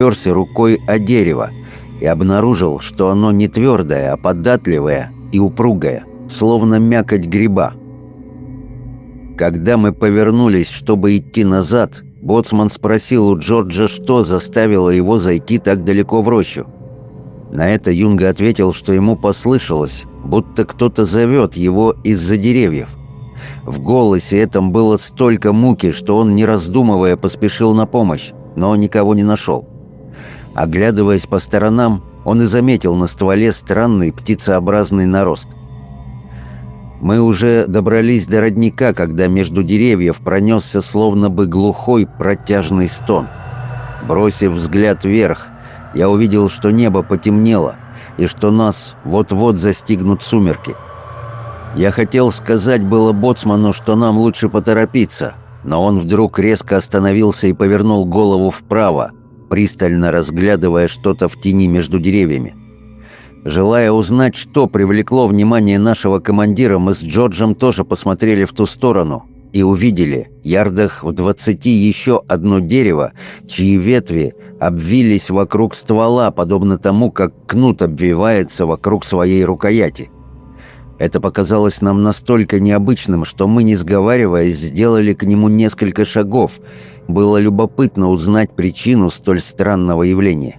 оперся рукой о дерево и обнаружил, что оно не твердое, а податливое и упругое, словно мякоть гриба. Когда мы повернулись, чтобы идти назад, Боцман спросил у Джорджа, что заставило его зайти так далеко в рощу. На это Юнга ответил, что ему послышалось, будто кто-то зовет его из-за деревьев. В голосе этом было столько муки, что он, не раздумывая, поспешил на помощь, но никого не нашел. Оглядываясь по сторонам, он и заметил на стволе странный птицеобразный нарост. Мы уже добрались до родника, когда между деревьев пронесся словно бы глухой протяжный стон. Бросив взгляд вверх, я увидел, что небо потемнело и что нас вот-вот застигнут сумерки. Я хотел сказать было боцману, что нам лучше поторопиться, но он вдруг резко остановился и повернул голову вправо, пристально разглядывая что-то в тени между деревьями. Желая узнать, что привлекло внимание нашего командира, мы с Джорджем тоже посмотрели в ту сторону и увидели, ярдах в двадцати еще одно дерево, чьи ветви обвились вокруг ствола, подобно тому, как кнут обвивается вокруг своей рукояти. Это показалось нам настолько необычным, что мы, не сговариваясь, сделали к нему несколько шагов. Было любопытно узнать причину столь странного явления.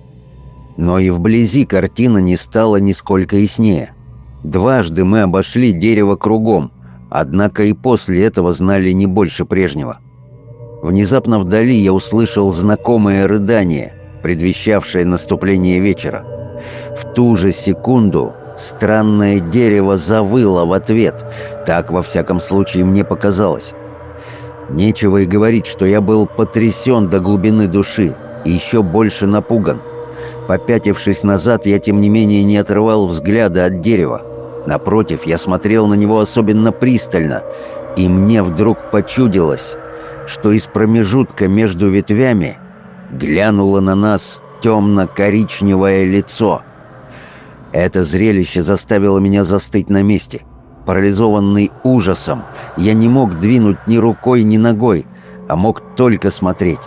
Но и вблизи картина не стала нисколько яснее. Дважды мы обошли дерево кругом, однако и после этого знали не больше прежнего. Внезапно вдали я услышал знакомое рыдание, предвещавшее наступление вечера. В ту же секунду Странное дерево завыло в ответ. Так, во всяком случае, мне показалось. Нечего и говорить, что я был потрясен до глубины души и еще больше напуган. Попятившись назад, я, тем не менее, не отрывал взгляда от дерева. Напротив, я смотрел на него особенно пристально, и мне вдруг почудилось, что из промежутка между ветвями глянуло на нас темно-коричневое лицо — это зрелище заставило меня застыть на месте. Парализованный ужасом, я не мог двинуть ни рукой, ни ногой, а мог только смотреть.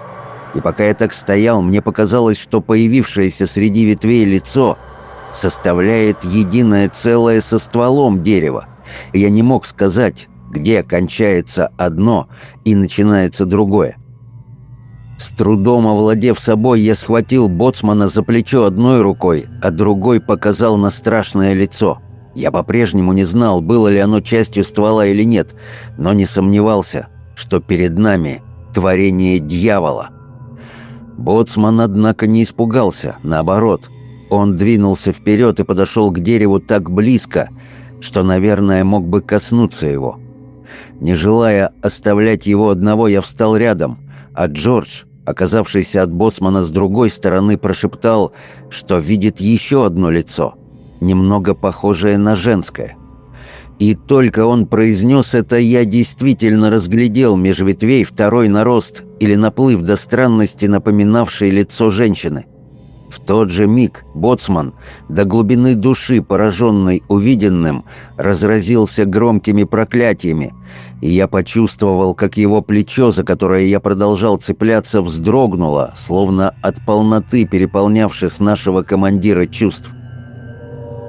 И пока я так стоял, мне показалось, что появившееся среди ветвей лицо составляет единое целое со стволом дерева. И я не мог сказать, где кончается одно и начинается другое. С трудом овладев собой, я схватил боцмана за плечо одной рукой, а другой показал на страшное лицо. Я по-прежнему не знал, было ли оно частью ствола или нет, но не сомневался, что перед нами творение дьявола. Боцман, однако, не испугался, наоборот. Он двинулся вперед и подошел к дереву так близко, что, наверное, мог бы коснуться его. Не желая оставлять его одного, я встал рядом, а Джордж оказавшийся от боцмана с другой стороны, прошептал, что видит еще одно лицо, немного похожее на женское. И только он произнес это, я действительно разглядел меж ветвей второй нарост или наплыв до странности, напоминавший лицо женщины. В тот же миг боцман, до глубины души пораженный увиденным, разразился громкими проклятиями, и я почувствовал, как его плечо, за которое я продолжал цепляться, вздрогнуло, словно от полноты переполнявших нашего командира чувств.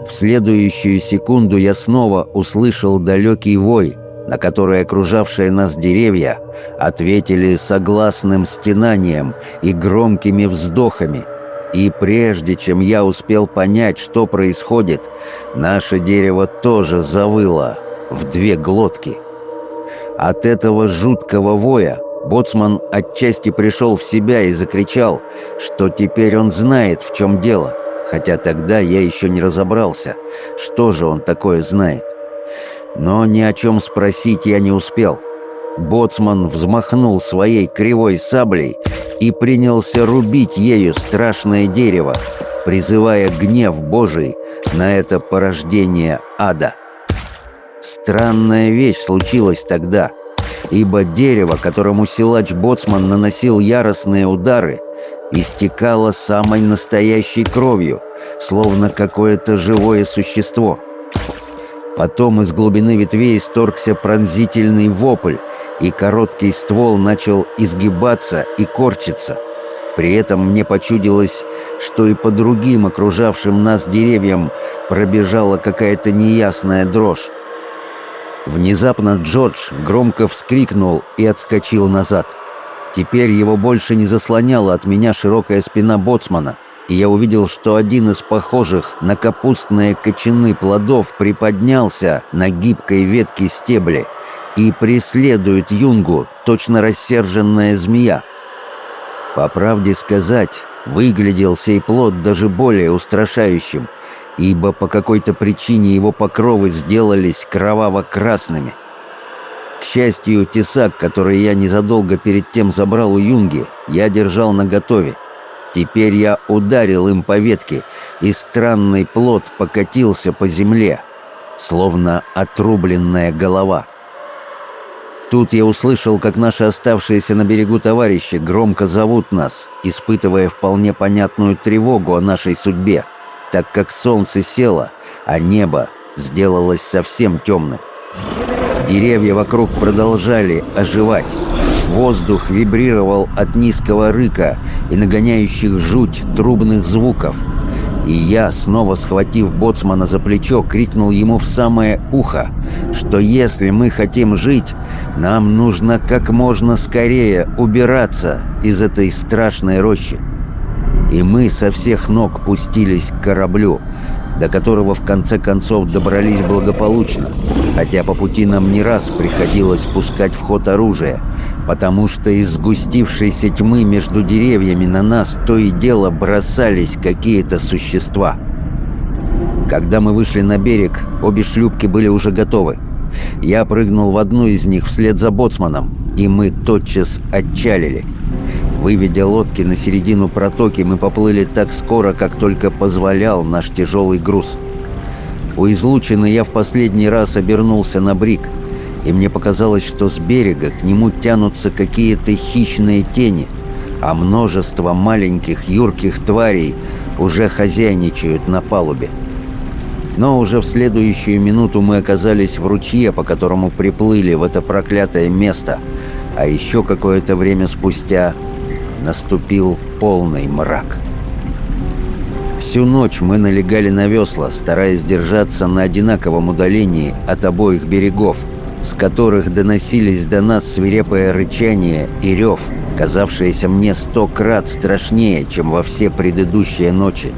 В следующую секунду я снова услышал далекий вой, на который окружавшие нас деревья ответили согласным стенанием и громкими вздохами – и прежде чем я успел понять, что происходит, наше дерево тоже завыло в две глотки. От этого жуткого воя Боцман отчасти пришел в себя и закричал, что теперь он знает, в чем дело, хотя тогда я еще не разобрался, что же он такое знает. Но ни о чем спросить я не успел. — Боцман взмахнул своей кривой саблей и принялся рубить ею страшное дерево, призывая гнев Божий на это порождение ада. Странная вещь случилась тогда, ибо дерево, которому силач Боцман наносил яростные удары, истекало самой настоящей кровью, словно какое-то живое существо. Потом из глубины ветвей исторгся пронзительный вопль, и короткий ствол начал изгибаться и корчиться. При этом мне почудилось, что и по другим окружавшим нас деревьям пробежала какая-то неясная дрожь. Внезапно Джордж громко вскрикнул и отскочил назад. Теперь его больше не заслоняла от меня широкая спина боцмана, и я увидел, что один из похожих на капустные кочаны плодов приподнялся на гибкой ветке стебли – и преследует Юнгу, точно рассерженная змея. По правде сказать, выглядел сей плод даже более устрашающим, ибо по какой-то причине его покровы сделались кроваво-красными. К счастью, тесак, который я незадолго перед тем забрал у Юнги, я держал наготове. Теперь я ударил им по ветке, и странный плод покатился по земле, словно отрубленная голова. Тут я услышал, как наши оставшиеся на берегу товарищи громко зовут нас, испытывая вполне понятную тревогу о нашей судьбе, так как солнце село, а небо сделалось совсем темным. Деревья вокруг продолжали оживать. Воздух вибрировал от низкого рыка и нагоняющих жуть трубных звуков – и я, снова схватив боцмана за плечо, крикнул ему в самое ухо, что если мы хотим жить, нам нужно как можно скорее убираться из этой страшной рощи. И мы со всех ног пустились к кораблю, до которого в конце концов добрались благополучно, хотя по пути нам не раз приходилось пускать в ход оружие, потому что из сгустившейся тьмы между деревьями на нас то и дело бросались какие-то существа. Когда мы вышли на берег, обе шлюпки были уже готовы. Я прыгнул в одну из них вслед за боцманом, и мы тотчас отчалили. Выведя лодки на середину протоки, мы поплыли так скоро, как только позволял наш тяжелый груз. У излучины я в последний раз обернулся на брик – и мне показалось, что с берега к нему тянутся какие-то хищные тени, а множество маленьких юрких тварей уже хозяйничают на палубе. Но уже в следующую минуту мы оказались в ручье, по которому приплыли в это проклятое место, а еще какое-то время спустя наступил полный мрак. Всю ночь мы налегали на весла, стараясь держаться на одинаковом удалении от обоих берегов – с которых доносились до нас свирепое рычание и рев, казавшееся мне сто крат страшнее, чем во все предыдущие ночи.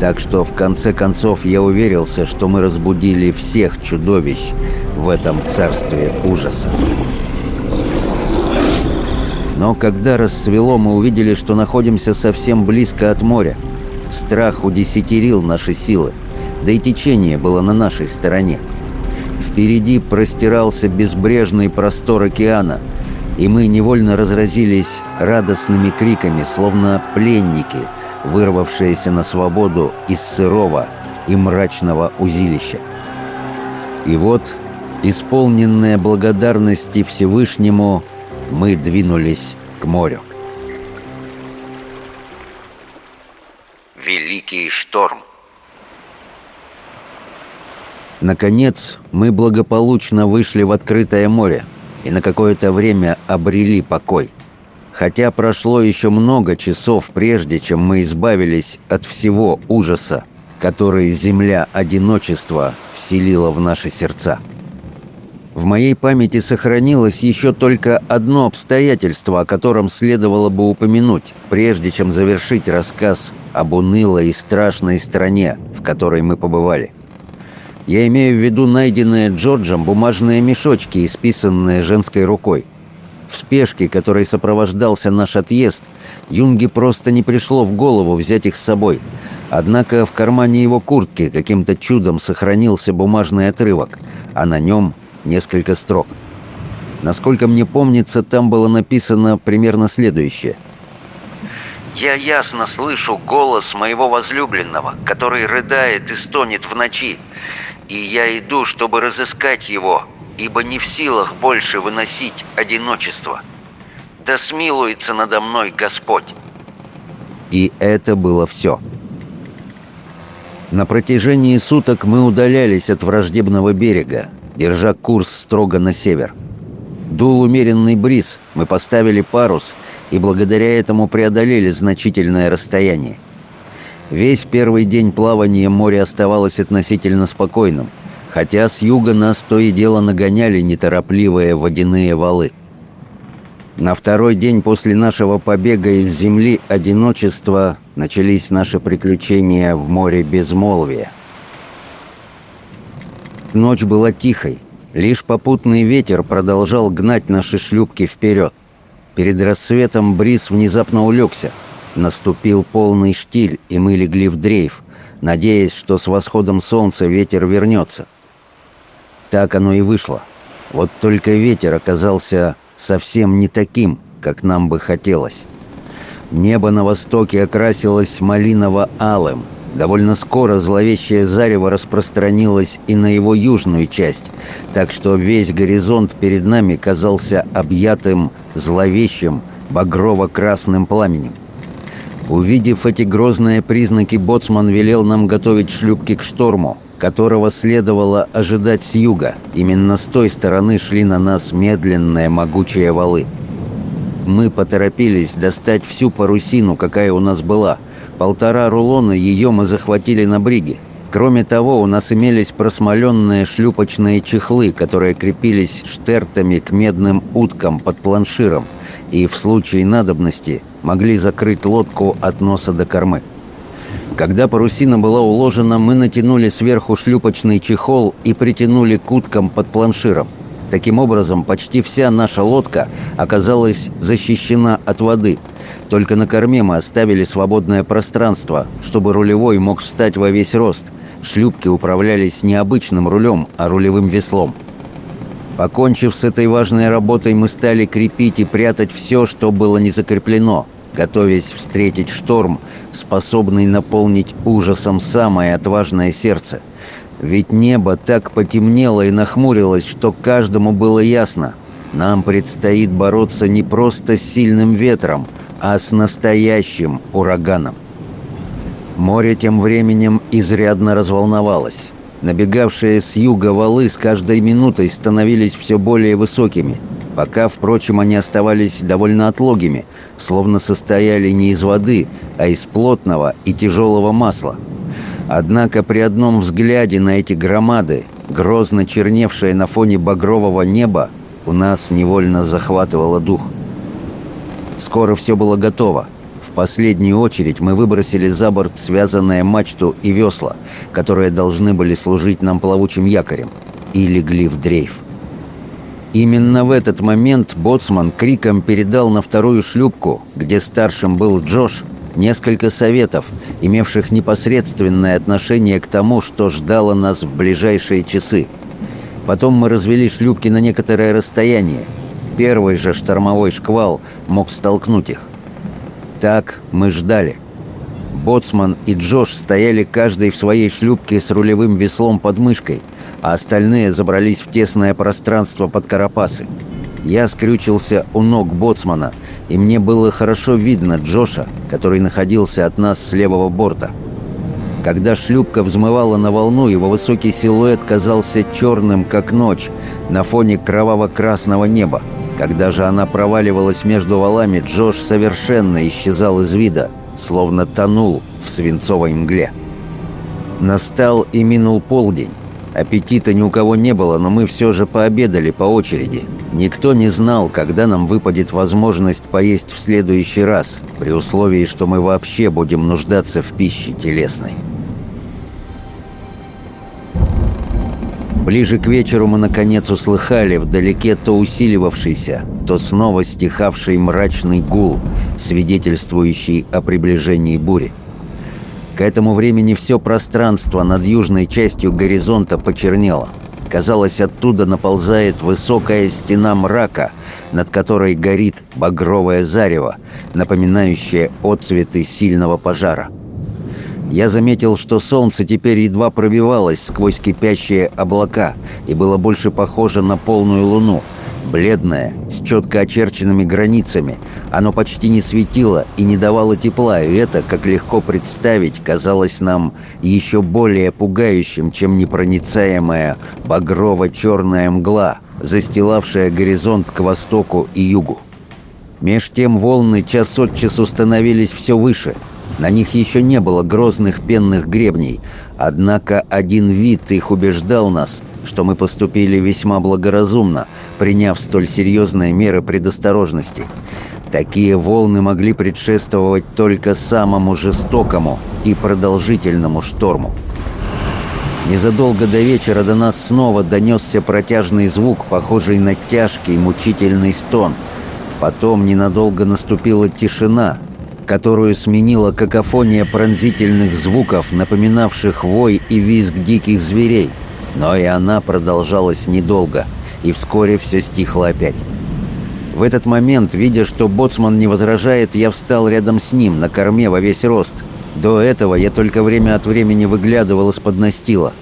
Так что в конце концов я уверился, что мы разбудили всех чудовищ в этом царстве ужаса. Но когда рассвело, мы увидели, что находимся совсем близко от моря. Страх удесятерил наши силы, да и течение было на нашей стороне – Впереди простирался безбрежный простор океана, и мы невольно разразились радостными криками, словно пленники, вырвавшиеся на свободу из сырого и мрачного узилища. И вот, исполненные благодарности Всевышнему, мы двинулись к морю. Великий шторм. Наконец, мы благополучно вышли в открытое море и на какое-то время обрели покой. Хотя прошло еще много часов, прежде чем мы избавились от всего ужаса, который земля одиночества вселила в наши сердца. В моей памяти сохранилось еще только одно обстоятельство, о котором следовало бы упомянуть, прежде чем завершить рассказ об унылой и страшной стране, в которой мы побывали – я имею в виду найденные Джорджем бумажные мешочки, исписанные женской рукой. В спешке, которой сопровождался наш отъезд, Юнге просто не пришло в голову взять их с собой. Однако в кармане его куртки каким-то чудом сохранился бумажный отрывок, а на нем несколько строк. Насколько мне помнится, там было написано примерно следующее. «Я ясно слышу голос моего возлюбленного, который рыдает и стонет в ночи. И я иду, чтобы разыскать его, ибо не в силах больше выносить одиночество. Да смилуется надо мной Господь!» И это было все. На протяжении суток мы удалялись от враждебного берега, держа курс строго на север. Дул умеренный бриз, мы поставили парус и благодаря этому преодолели значительное расстояние. Весь первый день плавания море оставалось относительно спокойным, хотя с юга нас то и дело нагоняли неторопливые водяные валы. На второй день после нашего побега из земли одиночества начались наши приключения в море безмолвия. Ночь была тихой, лишь попутный ветер продолжал гнать наши шлюпки вперед. Перед рассветом бриз внезапно улегся – Наступил полный штиль, и мы легли в дрейф, надеясь, что с восходом солнца ветер вернется. Так оно и вышло. Вот только ветер оказался совсем не таким, как нам бы хотелось. Небо на востоке окрасилось малиново-алым. Довольно скоро зловещее зарево распространилось и на его южную часть, так что весь горизонт перед нами казался объятым зловещим багрово-красным пламенем. Увидев эти грозные признаки, боцман велел нам готовить шлюпки к шторму, которого следовало ожидать с юга. Именно с той стороны шли на нас медленные могучие валы. Мы поторопились достать всю парусину, какая у нас была. Полтора рулона ее мы захватили на бриге. Кроме того, у нас имелись просмоленные шлюпочные чехлы, которые крепились штертами к медным уткам под планширом, и в случае надобности – могли закрыть лодку от носа до кормы. Когда парусина была уложена, мы натянули сверху шлюпочный чехол и притянули к уткам под планширом. Таким образом, почти вся наша лодка оказалась защищена от воды. Только на корме мы оставили свободное пространство, чтобы рулевой мог встать во весь рост. Шлюпки управлялись не обычным рулем, а рулевым веслом – Покончив с этой важной работой, мы стали крепить и прятать все, что было не закреплено, готовясь встретить шторм, способный наполнить ужасом самое отважное сердце. Ведь небо так потемнело и нахмурилось, что каждому было ясно. Нам предстоит бороться не просто с сильным ветром, а с настоящим ураганом. Море тем временем изрядно разволновалось набегавшие с юга валы с каждой минутой становились все более высокими, пока, впрочем, они оставались довольно отлогими, словно состояли не из воды, а из плотного и тяжелого масла. Однако при одном взгляде на эти громады, грозно черневшие на фоне багрового неба, у нас невольно захватывало дух. Скоро все было готово последнюю очередь мы выбросили за борт связанное мачту и весла, которые должны были служить нам плавучим якорем, и легли в дрейф. Именно в этот момент боцман криком передал на вторую шлюпку, где старшим был Джош, несколько советов, имевших непосредственное отношение к тому, что ждало нас в ближайшие часы. Потом мы развели шлюпки на некоторое расстояние. Первый же штормовой шквал мог столкнуть их. Так мы ждали. Боцман и Джош стояли каждый в своей шлюпке с рулевым веслом под мышкой, а остальные забрались в тесное пространство под карапасы. Я скрючился у ног боцмана, и мне было хорошо видно Джоша, который находился от нас с левого борта – когда шлюпка взмывала на волну, его высокий силуэт казался черным, как ночь, на фоне кроваво-красного неба. Когда же она проваливалась между валами, Джош совершенно исчезал из вида, словно тонул в свинцовой мгле. Настал и минул полдень. Аппетита ни у кого не было, но мы все же пообедали по очереди. Никто не знал, когда нам выпадет возможность поесть в следующий раз, при условии, что мы вообще будем нуждаться в пище телесной. Ближе к вечеру мы наконец услыхали вдалеке то усиливавшийся, то снова стихавший мрачный гул, свидетельствующий о приближении бури. К этому времени все пространство над южной частью горизонта почернело. Казалось, оттуда наползает высокая стена мрака, над которой горит багровое зарево, напоминающее отцветы сильного пожара. Я заметил, что солнце теперь едва пробивалось сквозь кипящие облака и было больше похоже на полную луну. Бледное, с четко очерченными границами, оно почти не светило и не давало тепла, и это, как легко представить, казалось нам еще более пугающим, чем непроницаемая багрово-черная мгла, застилавшая горизонт к востоку и югу. Меж тем волны час от часу становились все выше – на них еще не было грозных пенных гребней, однако один вид их убеждал нас, что мы поступили весьма благоразумно, приняв столь серьезные меры предосторожности. Такие волны могли предшествовать только самому жестокому и продолжительному шторму. Незадолго до вечера до нас снова донесся протяжный звук, похожий на тяжкий мучительный стон. Потом ненадолго наступила тишина – которую сменила какофония пронзительных звуков, напоминавших вой и визг диких зверей. Но и она продолжалась недолго, и вскоре все стихло опять. В этот момент, видя, что боцман не возражает, я встал рядом с ним, на корме во весь рост. До этого я только время от времени выглядывал из-под настила.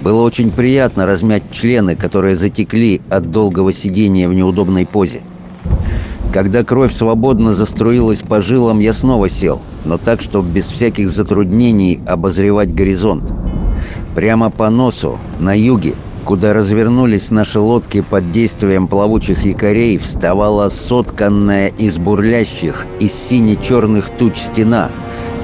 Было очень приятно размять члены, которые затекли от долгого сидения в неудобной позе. Когда кровь свободно заструилась по жилам, я снова сел, но так, чтобы без всяких затруднений обозревать горизонт. Прямо по носу, на юге, куда развернулись наши лодки под действием плавучих якорей, вставала сотканная из бурлящих, из сине-черных туч стена,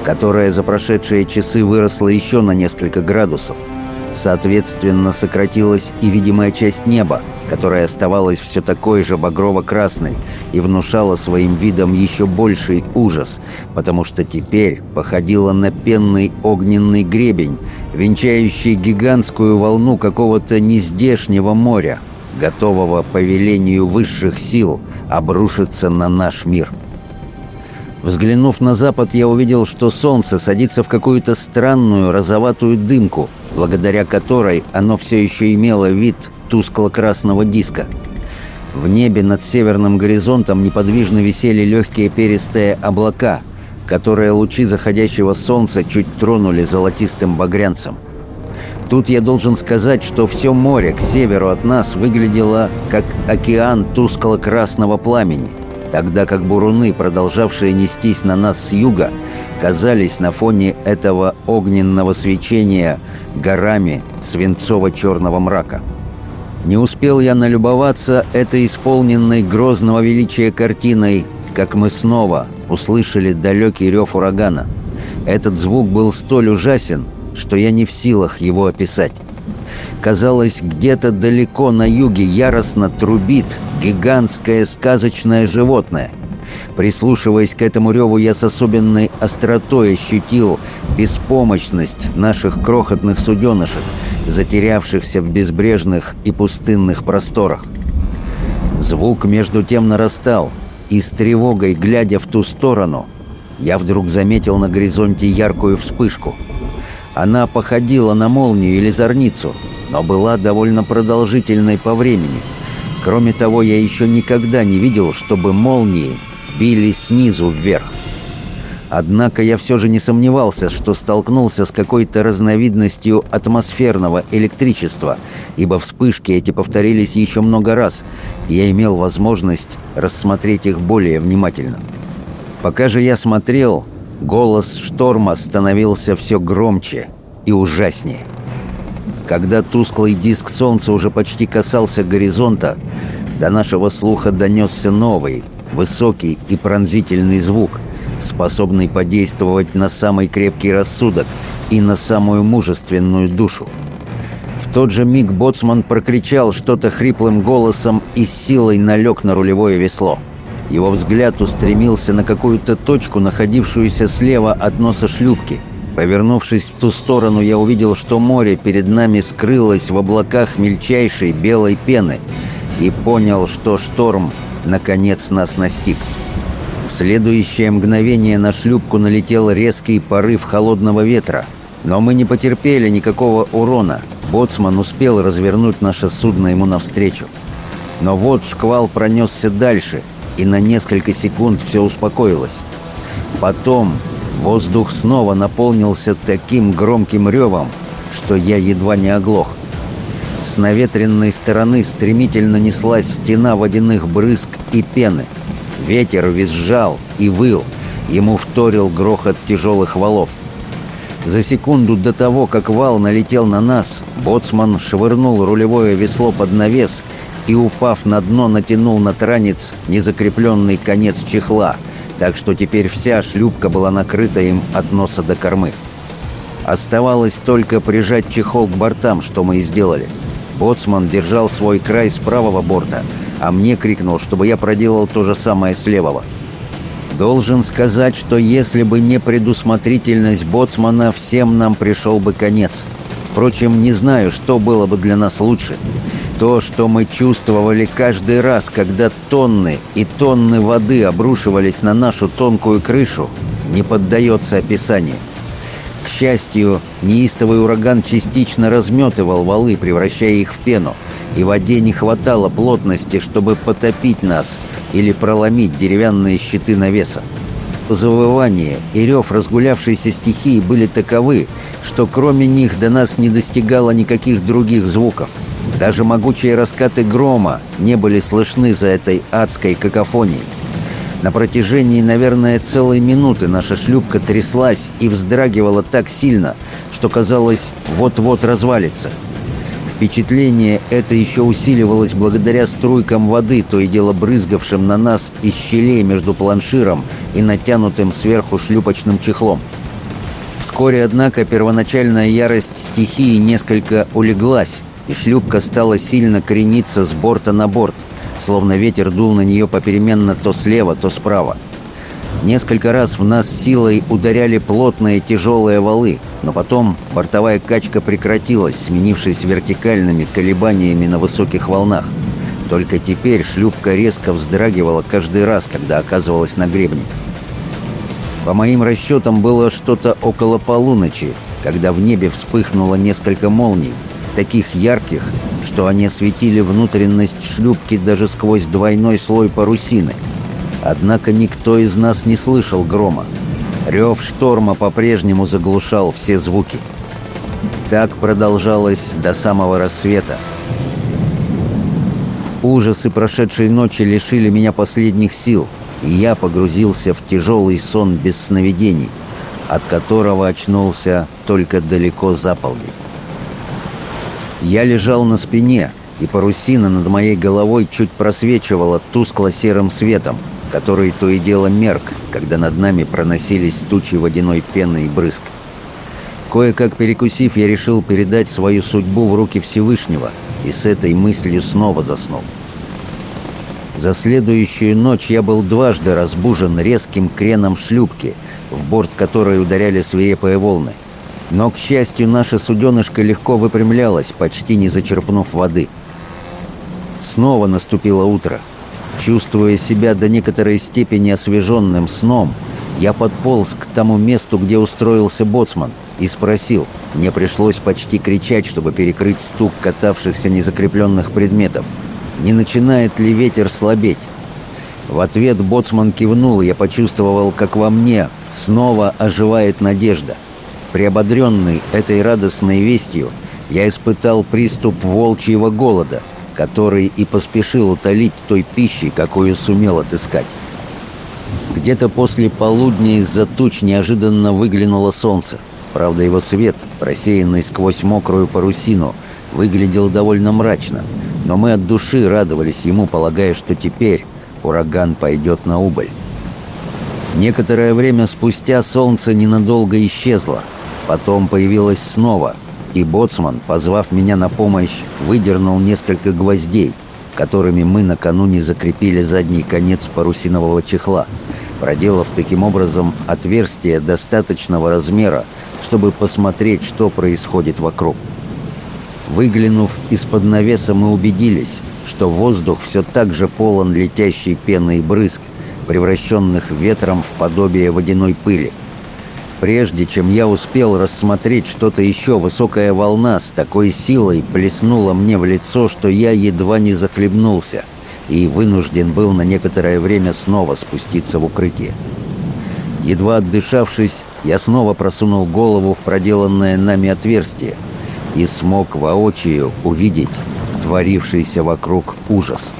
которая за прошедшие часы выросла еще на несколько градусов – Соответственно, сократилась и видимая часть неба, которая оставалась все такой же багрово-красной и внушала своим видом еще больший ужас, потому что теперь походила на пенный огненный гребень, венчающий гигантскую волну какого-то нездешнего моря, готового по велению высших сил обрушиться на наш мир. Взглянув на запад, я увидел, что солнце садится в какую-то странную розоватую дымку – благодаря которой оно все еще имело вид тускло-красного диска. В небе над северным горизонтом неподвижно висели легкие перистые облака, которые лучи заходящего солнца чуть тронули золотистым багрянцем. Тут я должен сказать, что все море к северу от нас выглядело как океан тускло-красного пламени, тогда как буруны, продолжавшие нестись на нас с юга, казались на фоне этого огненного свечения горами свинцово-черного мрака. Не успел я налюбоваться этой исполненной грозного величия картиной, как мы снова услышали далекий рев урагана. Этот звук был столь ужасен, что я не в силах его описать. Казалось, где-то далеко на юге яростно трубит гигантское сказочное животное – Прислушиваясь к этому реву, я с особенной остротой ощутил беспомощность наших крохотных суденышек, затерявшихся в безбрежных и пустынных просторах. Звук между тем нарастал, и с тревогой, глядя в ту сторону, я вдруг заметил на горизонте яркую вспышку. Она походила на молнию или зорницу, но была довольно продолжительной по времени. Кроме того, я еще никогда не видел, чтобы молнии били снизу вверх. Однако я все же не сомневался, что столкнулся с какой-то разновидностью атмосферного электричества, ибо вспышки эти повторились еще много раз, и я имел возможность рассмотреть их более внимательно. Пока же я смотрел, голос шторма становился все громче и ужаснее. Когда тусклый диск солнца уже почти касался горизонта, до нашего слуха донесся новый, Высокий и пронзительный звук, способный подействовать на самый крепкий рассудок и на самую мужественную душу. В тот же миг боцман прокричал что-то хриплым голосом и силой налег на рулевое весло. Его взгляд устремился на какую-то точку, находившуюся слева от носа шлюпки. Повернувшись в ту сторону, я увидел, что море перед нами скрылось в облаках мельчайшей белой пены и понял, что шторм наконец нас настиг. В следующее мгновение на шлюпку налетел резкий порыв холодного ветра. Но мы не потерпели никакого урона. Боцман успел развернуть наше судно ему навстречу. Но вот шквал пронесся дальше, и на несколько секунд все успокоилось. Потом воздух снова наполнился таким громким ревом, что я едва не оглох – с наветренной стороны стремительно неслась стена водяных брызг и пены. Ветер визжал и выл. Ему вторил грохот тяжелых валов. За секунду до того, как вал налетел на нас, боцман швырнул рулевое весло под навес и, упав на дно, натянул на транец незакрепленный конец чехла, так что теперь вся шлюпка была накрыта им от носа до кормы. Оставалось только прижать чехол к бортам, что мы и сделали — Боцман держал свой край с правого борта, а мне крикнул, чтобы я проделал то же самое с левого. Должен сказать, что если бы не предусмотрительность Боцмана, всем нам пришел бы конец. Впрочем, не знаю, что было бы для нас лучше. То, что мы чувствовали каждый раз, когда тонны и тонны воды обрушивались на нашу тонкую крышу, не поддается описанию. К счастью, неистовый ураган частично разметывал валы, превращая их в пену, и воде не хватало плотности, чтобы потопить нас или проломить деревянные щиты навеса. Завывание и рев разгулявшейся стихии были таковы, что кроме них до нас не достигало никаких других звуков. Даже могучие раскаты грома не были слышны за этой адской какофонией. На протяжении, наверное, целой минуты наша шлюпка тряслась и вздрагивала так сильно, что казалось, вот-вот развалится. Впечатление это еще усиливалось благодаря струйкам воды, то и дело брызгавшим на нас из щелей между планширом и натянутым сверху шлюпочным чехлом. Вскоре, однако, первоначальная ярость стихии несколько улеглась, и шлюпка стала сильно крениться с борта на борт – словно ветер дул на нее попеременно то слева, то справа. Несколько раз в нас силой ударяли плотные тяжелые валы, но потом бортовая качка прекратилась, сменившись вертикальными колебаниями на высоких волнах. Только теперь шлюпка резко вздрагивала каждый раз, когда оказывалась на гребне. По моим расчетам было что-то около полуночи, когда в небе вспыхнуло несколько молний, таких ярких, что они светили внутренность шлюпки даже сквозь двойной слой парусины. Однако никто из нас не слышал грома. Рев шторма по-прежнему заглушал все звуки. Так продолжалось до самого рассвета. Ужасы прошедшей ночи лишили меня последних сил, и я погрузился в тяжелый сон без сновидений, от которого очнулся только далеко за полдень. Я лежал на спине, и парусина над моей головой чуть просвечивала тускло-серым светом, который то и дело мерк, когда над нами проносились тучи водяной пены и брызг. Кое-как перекусив, я решил передать свою судьбу в руки Всевышнего, и с этой мыслью снова заснул. За следующую ночь я был дважды разбужен резким креном шлюпки, в борт которой ударяли свирепые волны – но, к счастью, наша суденышка легко выпрямлялась, почти не зачерпнув воды. Снова наступило утро. Чувствуя себя до некоторой степени освеженным сном, я подполз к тому месту, где устроился боцман, и спросил. Мне пришлось почти кричать, чтобы перекрыть стук катавшихся незакрепленных предметов. «Не начинает ли ветер слабеть?» В ответ боцман кивнул, я почувствовал, как во мне снова оживает надежда – Приободренный этой радостной вестью, я испытал приступ волчьего голода, который и поспешил утолить той пищей, какую сумел отыскать. Где-то после полудня из-за туч неожиданно выглянуло солнце. Правда, его свет, просеянный сквозь мокрую парусину, выглядел довольно мрачно, но мы от души радовались ему, полагая, что теперь ураган пойдет на убыль. Некоторое время спустя солнце ненадолго исчезло, Потом появилась снова, и боцман, позвав меня на помощь, выдернул несколько гвоздей, которыми мы накануне закрепили задний конец парусинового чехла, проделав таким образом отверстие достаточного размера, чтобы посмотреть, что происходит вокруг. Выглянув из-под навеса, мы убедились, что воздух все так же полон летящей пены и брызг, превращенных ветром в подобие водяной пыли – Прежде чем я успел рассмотреть что-то еще, высокая волна с такой силой плеснула мне в лицо, что я едва не захлебнулся и вынужден был на некоторое время снова спуститься в укрытие. Едва отдышавшись, я снова просунул голову в проделанное нами отверстие и смог воочию увидеть творившийся вокруг ужас.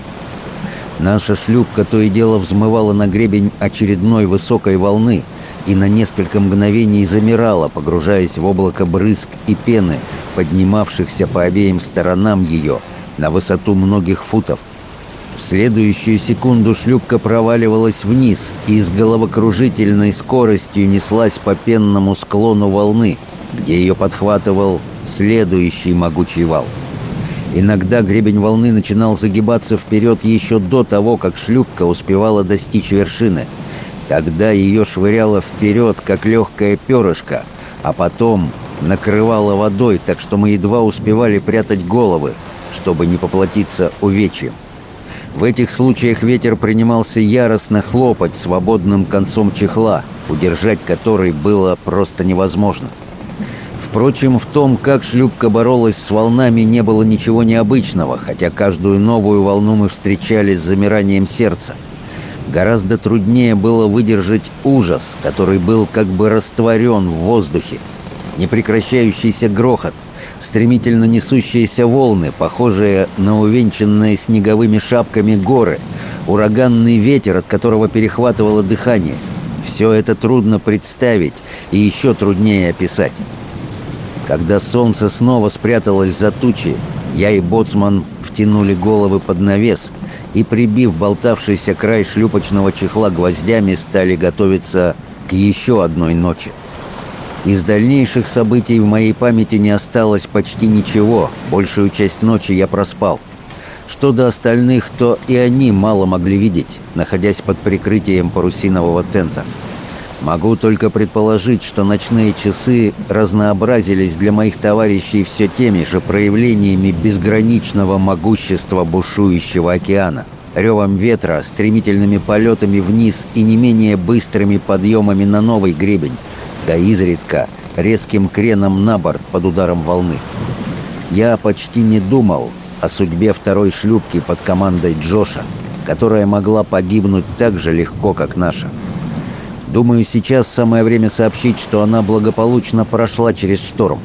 Наша шлюпка то и дело взмывала на гребень очередной высокой волны — и на несколько мгновений замирала, погружаясь в облако брызг и пены, поднимавшихся по обеим сторонам ее на высоту многих футов. В следующую секунду шлюпка проваливалась вниз и с головокружительной скоростью неслась по пенному склону волны, где ее подхватывал следующий могучий вал. Иногда гребень волны начинал загибаться вперед еще до того, как шлюпка успевала достичь вершины – Тогда ее швыряло вперед, как легкое перышко, а потом накрывало водой, так что мы едва успевали прятать головы, чтобы не поплатиться увечьем. В этих случаях ветер принимался яростно хлопать свободным концом чехла, удержать который было просто невозможно. Впрочем, в том, как шлюпка боролась с волнами, не было ничего необычного, хотя каждую новую волну мы встречали с замиранием сердца – Гораздо труднее было выдержать ужас, который был как бы растворен в воздухе. Непрекращающийся грохот, стремительно несущиеся волны, похожие на увенчанные снеговыми шапками горы, ураганный ветер, от которого перехватывало дыхание. Все это трудно представить и еще труднее описать. Когда солнце снова спряталось за тучи, я и боцман втянули головы под навес – и, прибив болтавшийся край шлюпочного чехла гвоздями, стали готовиться к еще одной ночи. Из дальнейших событий в моей памяти не осталось почти ничего, большую часть ночи я проспал. Что до остальных, то и они мало могли видеть, находясь под прикрытием парусинового тента. Могу только предположить, что ночные часы разнообразились для моих товарищей все теми же проявлениями безграничного могущества бушующего океана. Ревом ветра, стремительными полетами вниз и не менее быстрыми подъемами на новый гребень, да изредка резким креном на борт под ударом волны. Я почти не думал о судьбе второй шлюпки под командой Джоша, которая могла погибнуть так же легко, как наша. Думаю, сейчас самое время сообщить, что она благополучно прошла через шторм.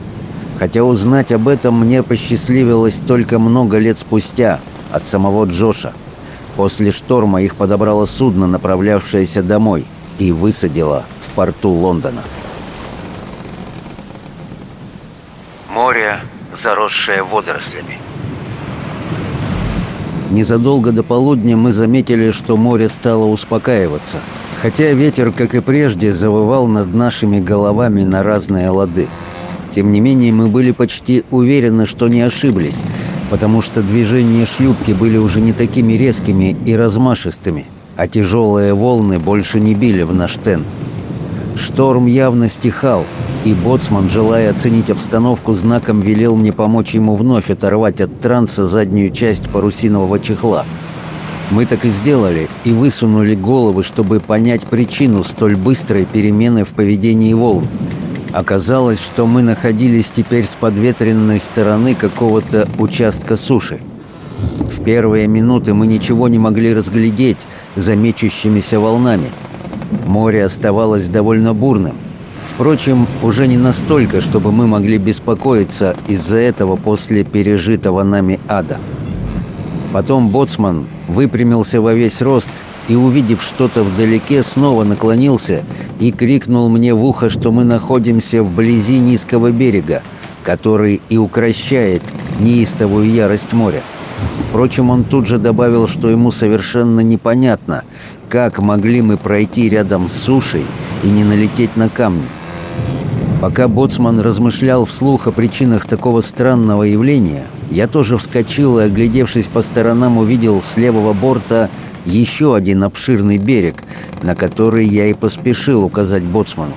Хотя узнать об этом мне посчастливилось только много лет спустя от самого Джоша. После шторма их подобрало судно, направлявшееся домой, и высадило в порту Лондона. Море, заросшее водорослями. Незадолго до полудня мы заметили, что море стало успокаиваться, хотя ветер, как и прежде, завывал над нашими головами на разные лады. Тем не менее, мы были почти уверены, что не ошиблись, потому что движения шлюпки были уже не такими резкими и размашистыми, а тяжелые волны больше не били в наш тен. Шторм явно стихал, и боцман, желая оценить обстановку, знаком велел мне помочь ему вновь оторвать от транса заднюю часть парусинового чехла. Мы так и сделали, и высунули головы, чтобы понять причину столь быстрой перемены в поведении волн. Оказалось, что мы находились теперь с подветренной стороны какого-то участка суши. В первые минуты мы ничего не могли разглядеть замечущимися волнами. Море оставалось довольно бурным. Впрочем, уже не настолько, чтобы мы могли беспокоиться из-за этого после пережитого нами ада. Потом боцман выпрямился во весь рост и, увидев что-то вдалеке, снова наклонился и крикнул мне в ухо, что мы находимся вблизи низкого берега, который и укращает неистовую ярость моря. Впрочем, он тут же добавил, что ему совершенно непонятно, как могли мы пройти рядом с сушей и не налететь на камни. Пока Боцман размышлял вслух о причинах такого странного явления, я тоже вскочил и, оглядевшись по сторонам, увидел с левого борта еще один обширный берег, на который я и поспешил указать Боцману.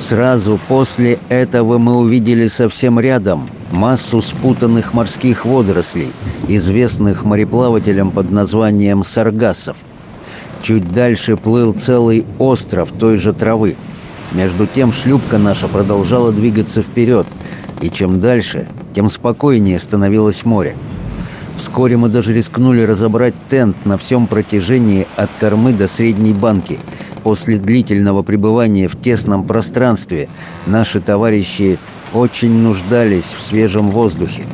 Сразу после этого мы увидели совсем рядом массу спутанных морских водорослей, известных мореплавателям под названием саргасов. Чуть дальше плыл целый остров той же травы – между тем шлюпка наша продолжала двигаться вперед, и чем дальше, тем спокойнее становилось море. Вскоре мы даже рискнули разобрать тент на всем протяжении от кормы до средней банки. После длительного пребывания в тесном пространстве наши товарищи очень нуждались в свежем воздухе.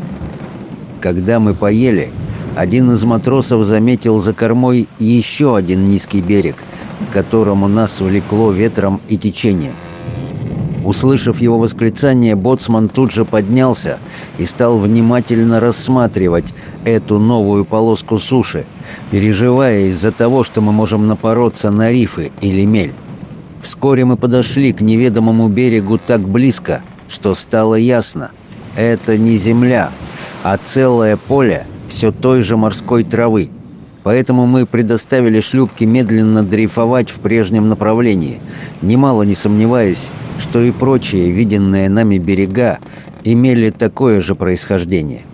Когда мы поели, один из матросов заметил за кормой еще один низкий берег – к которому нас влекло ветром и течением. Услышав его восклицание, боцман тут же поднялся и стал внимательно рассматривать эту новую полоску суши, переживая из-за того, что мы можем напороться на рифы или мель. Вскоре мы подошли к неведомому берегу так близко, что стало ясно – это не земля, а целое поле все той же морской травы – поэтому мы предоставили шлюпке медленно дрейфовать в прежнем направлении, немало не сомневаясь, что и прочие виденные нами берега имели такое же происхождение.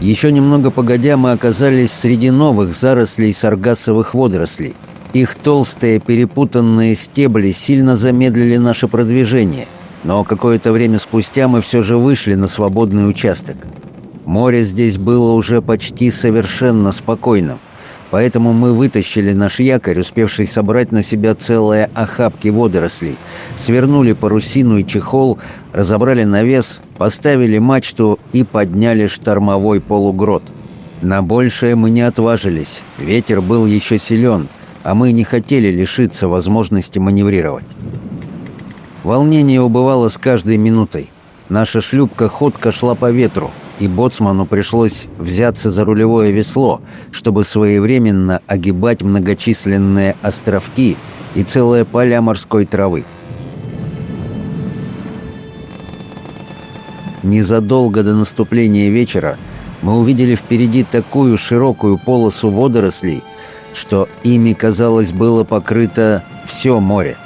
Еще немного погодя мы оказались среди новых зарослей саргасовых водорослей. Их толстые перепутанные стебли сильно замедлили наше продвижение, но какое-то время спустя мы все же вышли на свободный участок. Море здесь было уже почти совершенно спокойным – Поэтому мы вытащили наш якорь, успевший собрать на себя целые охапки водорослей, свернули парусину и чехол, разобрали навес, поставили мачту и подняли штормовой полугрот. На большее мы не отважились, ветер был еще силен, а мы не хотели лишиться возможности маневрировать. Волнение убывало с каждой минутой. Наша шлюпка ходка шла по ветру – и боцману пришлось взяться за рулевое весло, чтобы своевременно огибать многочисленные островки и целые поля морской травы. Незадолго до наступления вечера мы увидели впереди такую широкую полосу водорослей, что ими, казалось, было покрыто все море.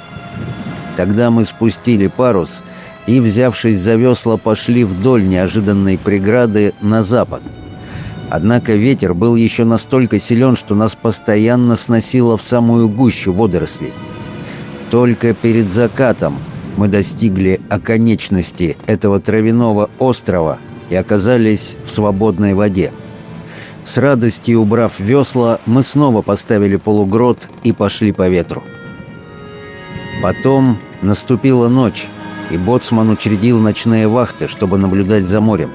Тогда мы спустили парус и и, взявшись за весла, пошли вдоль неожиданной преграды на запад. Однако ветер был еще настолько силен, что нас постоянно сносило в самую гущу водорослей. Только перед закатом мы достигли оконечности этого травяного острова и оказались в свободной воде. С радостью убрав весла, мы снова поставили полугрот и пошли по ветру. Потом наступила ночь, и боцман учредил ночные вахты, чтобы наблюдать за морем.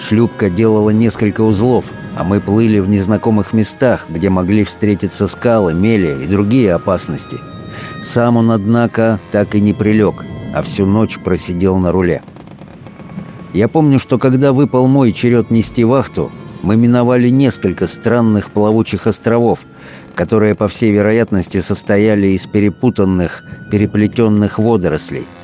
Шлюпка делала несколько узлов, а мы плыли в незнакомых местах, где могли встретиться скалы, мели и другие опасности. Сам он, однако, так и не прилег, а всю ночь просидел на руле. Я помню, что когда выпал мой черед нести вахту, мы миновали несколько странных плавучих островов, которые, по всей вероятности, состояли из перепутанных, переплетенных водорослей –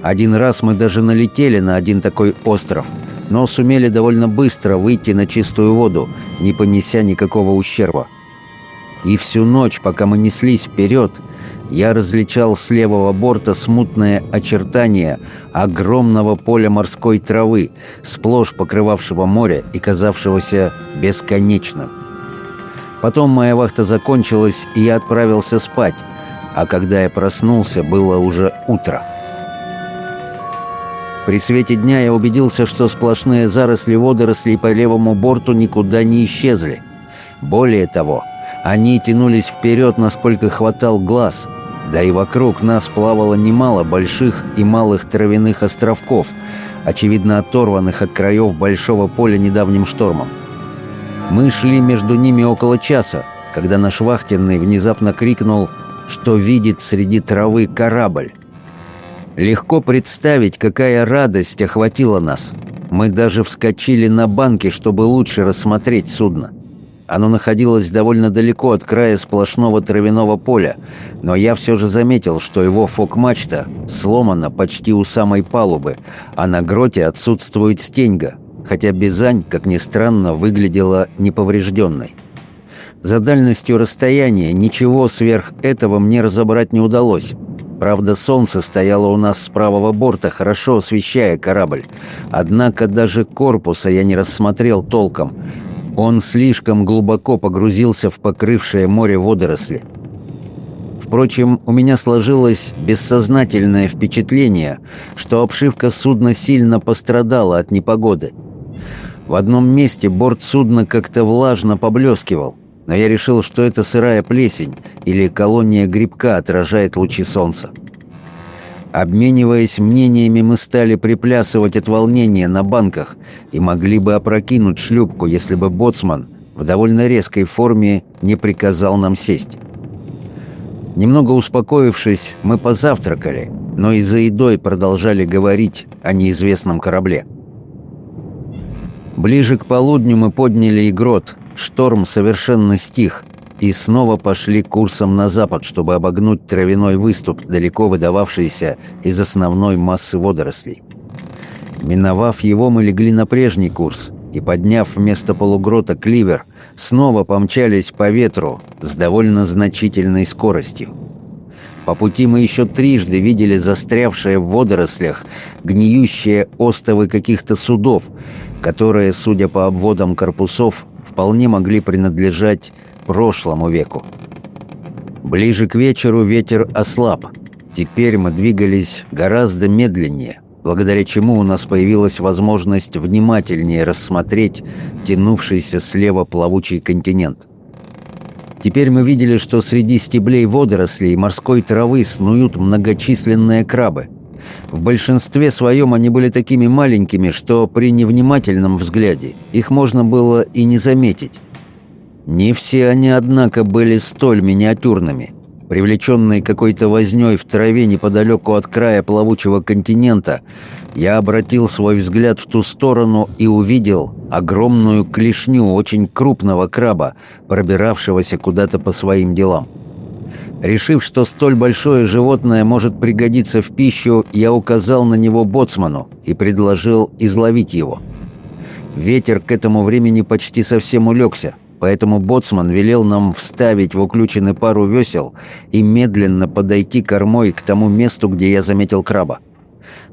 один раз мы даже налетели на один такой остров, но сумели довольно быстро выйти на чистую воду, не понеся никакого ущерба. И всю ночь, пока мы неслись вперед, я различал с левого борта смутное очертание огромного поля морской травы, сплошь покрывавшего море и казавшегося бесконечным. Потом моя вахта закончилась, и я отправился спать, а когда я проснулся, было уже утро. При свете дня я убедился, что сплошные заросли водорослей по левому борту никуда не исчезли. Более того, они тянулись вперед, насколько хватал глаз. Да и вокруг нас плавало немало больших и малых травяных островков, очевидно оторванных от краев большого поля недавним штормом. Мы шли между ними около часа, когда наш вахтенный внезапно крикнул, что видит среди травы корабль. Легко представить, какая радость охватила нас. Мы даже вскочили на банки, чтобы лучше рассмотреть судно. Оно находилось довольно далеко от края сплошного травяного поля, но я все же заметил, что его фок-мачта сломана почти у самой палубы, а на гроте отсутствует стеньга, хотя Бизань, как ни странно, выглядела неповрежденной. За дальностью расстояния ничего сверх этого мне разобрать не удалось, Правда, солнце стояло у нас с правого борта, хорошо освещая корабль. Однако даже корпуса я не рассмотрел толком. Он слишком глубоко погрузился в покрывшее море водоросли. Впрочем, у меня сложилось бессознательное впечатление, что обшивка судна сильно пострадала от непогоды. В одном месте борт судна как-то влажно поблескивал но я решил, что это сырая плесень или колония грибка отражает лучи солнца. Обмениваясь мнениями, мы стали приплясывать от волнения на банках и могли бы опрокинуть шлюпку, если бы боцман в довольно резкой форме не приказал нам сесть. Немного успокоившись, мы позавтракали, но и за едой продолжали говорить о неизвестном корабле. Ближе к полудню мы подняли игрот – Шторм совершенно стих, и снова пошли курсом на запад, чтобы обогнуть травяной выступ, далеко выдававшийся из основной массы водорослей. Миновав его, мы легли на прежний курс и, подняв вместо полугрота кливер, снова помчались по ветру с довольно значительной скоростью. По пути мы еще трижды видели застрявшие в водорослях гниющие остовы каких-то судов, которые, судя по обводам корпусов, вполне могли принадлежать прошлому веку. Ближе к вечеру ветер ослаб. Теперь мы двигались гораздо медленнее, благодаря чему у нас появилась возможность внимательнее рассмотреть тянувшийся слева плавучий континент. Теперь мы видели, что среди стеблей водорослей и морской травы снуют многочисленные крабы. В большинстве своем они были такими маленькими, что при невнимательном взгляде их можно было и не заметить. Не все они, однако, были столь миниатюрными. Привлеченный какой-то вознёй в траве неподалеку от края плавучего континента, я обратил свой взгляд в ту сторону и увидел огромную клешню очень крупного краба, пробиравшегося куда-то по своим делам. Решив, что столь большое животное может пригодиться в пищу, я указал на него боцману и предложил изловить его. Ветер к этому времени почти совсем улегся, поэтому боцман велел нам вставить в уключены пару весел и медленно подойти кормой к тому месту, где я заметил краба.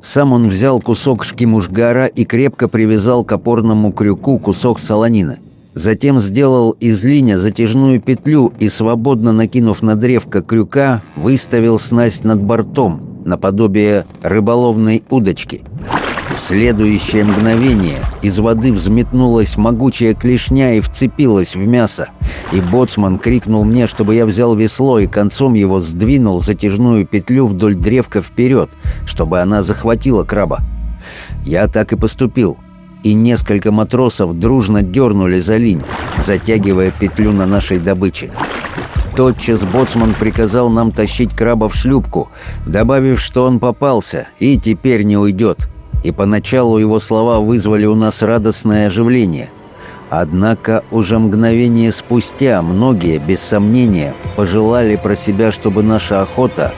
Сам он взял кусок шкимушгара и крепко привязал к опорному крюку кусок солонины – затем сделал из линя затяжную петлю и, свободно накинув на древко крюка, выставил снасть над бортом, наподобие рыболовной удочки. В следующее мгновение из воды взметнулась могучая клешня и вцепилась в мясо, и боцман крикнул мне, чтобы я взял весло и концом его сдвинул затяжную петлю вдоль древка вперед, чтобы она захватила краба. Я так и поступил — и несколько матросов дружно дернули за линь, затягивая петлю на нашей добыче. Тотчас боцман приказал нам тащить краба в шлюпку, добавив, что он попался и теперь не уйдет. И поначалу его слова вызвали у нас радостное оживление. Однако уже мгновение спустя многие, без сомнения, пожелали про себя, чтобы наша охота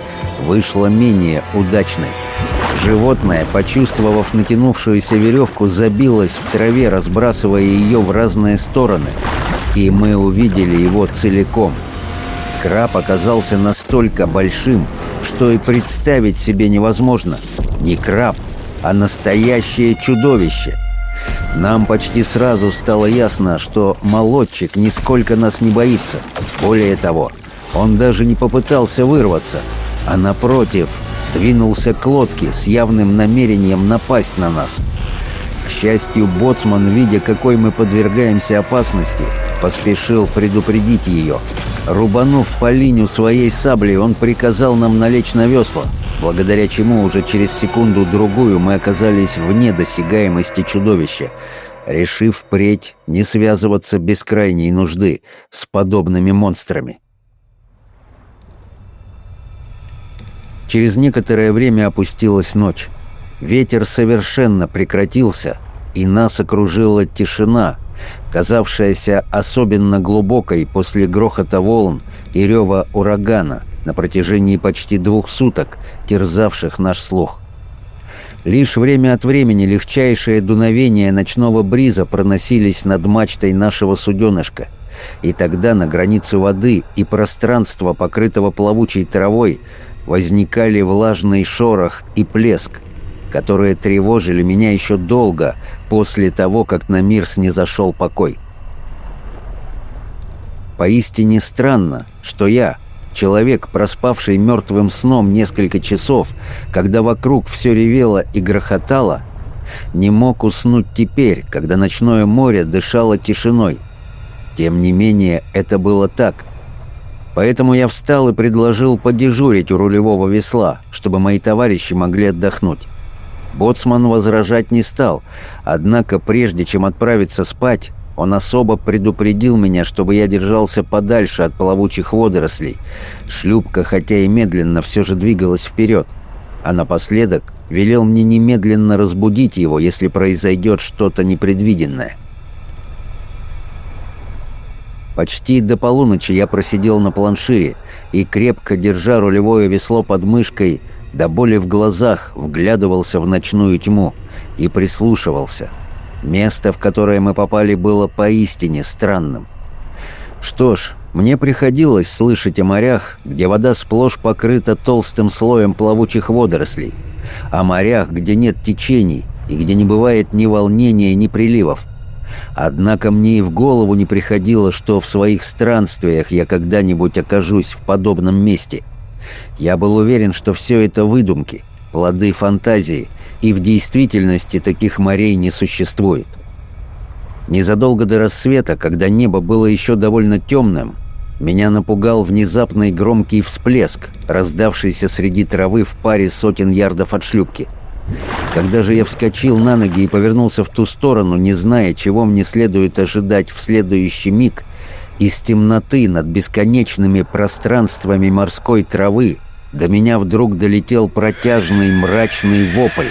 вышла менее удачной. Животное, почувствовав натянувшуюся веревку, забилось в траве, разбрасывая ее в разные стороны. И мы увидели его целиком. Краб оказался настолько большим, что и представить себе невозможно. Не краб, а настоящее чудовище. Нам почти сразу стало ясно, что молодчик нисколько нас не боится. Более того, он даже не попытался вырваться, а напротив – Двинулся к лодке с явным намерением напасть на нас. К счастью, боцман, видя, какой мы подвергаемся опасности, поспешил предупредить ее. Рубанув по линию своей саблей, он приказал нам налечь на весла, благодаря чему уже через секунду-другую мы оказались вне досягаемости чудовища, решив впредь не связываться без крайней нужды с подобными монстрами. Через некоторое время опустилась ночь. Ветер совершенно прекратился, и нас окружила тишина, казавшаяся особенно глубокой после грохота волн и рева урагана на протяжении почти двух суток, терзавших наш слух. Лишь время от времени легчайшие дуновения ночного бриза проносились над мачтой нашего суденышка, и тогда на границе воды и пространства, покрытого плавучей травой, возникали влажный шорох и плеск, которые тревожили меня еще долго после того, как на мир снизошел покой. Поистине странно, что я, человек, проспавший мертвым сном несколько часов, когда вокруг все ревело и грохотало, не мог уснуть теперь, когда ночное море дышало тишиной. Тем не менее, это было так — Поэтому я встал и предложил подежурить у рулевого весла, чтобы мои товарищи могли отдохнуть. Боцман возражать не стал, однако прежде чем отправиться спать, он особо предупредил меня, чтобы я держался подальше от плавучих водорослей. Шлюпка, хотя и медленно, все же двигалась вперед. А напоследок велел мне немедленно разбудить его, если произойдет что-то непредвиденное. Почти до полуночи я просидел на планшире и, крепко держа рулевое весло под мышкой, до боли в глазах вглядывался в ночную тьму и прислушивался. Место, в которое мы попали, было поистине странным. Что ж, мне приходилось слышать о морях, где вода сплошь покрыта толстым слоем плавучих водорослей, о морях, где нет течений и где не бывает ни волнения, ни приливов – Однако мне и в голову не приходило, что в своих странствиях я когда-нибудь окажусь в подобном месте. Я был уверен, что все это выдумки, плоды фантазии, и в действительности таких морей не существует. Незадолго до рассвета, когда небо было еще довольно темным, меня напугал внезапный громкий всплеск, раздавшийся среди травы в паре сотен ярдов от шлюпки – когда же я вскочил на ноги и повернулся в ту сторону, не зная, чего мне следует ожидать в следующий миг, из темноты над бесконечными пространствами морской травы до меня вдруг долетел протяжный мрачный вопль.